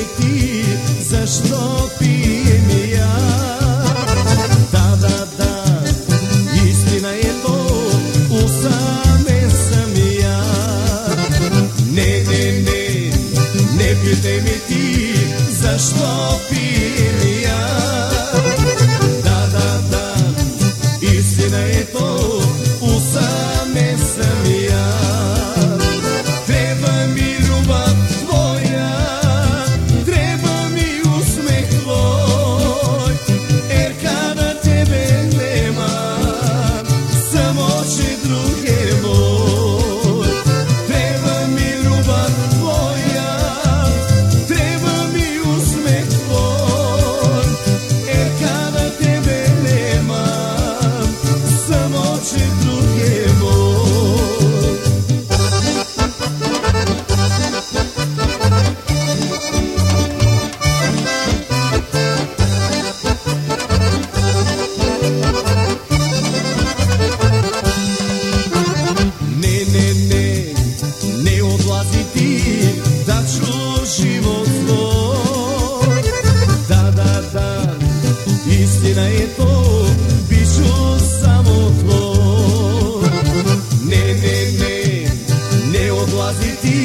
пије ти, зашто пијем ја? Да, да, да, истина е то, усамен сам ја. Не, не, не, не пијте ми ти, зашто пијем ја? Ти